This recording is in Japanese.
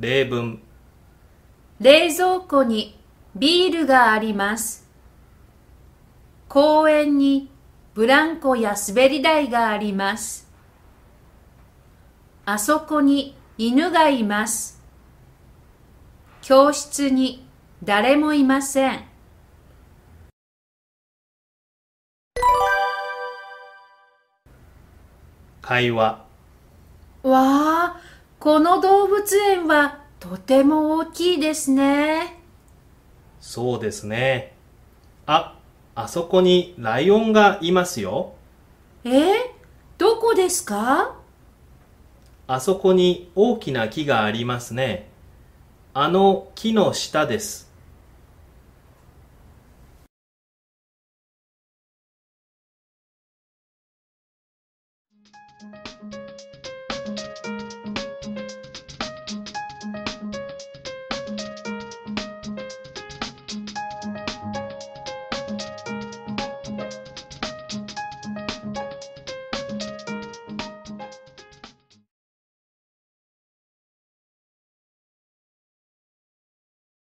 例文冷蔵庫にビールがあります。公園にブランコや滑り台があります。あそこに犬がいます。教室に誰もいません。会話わあ、この動物園はとても大きいですね。そうですね。ああそこにライオンがいますよ。え？どこですか？あそこに大きな木がありますね。あの木の下です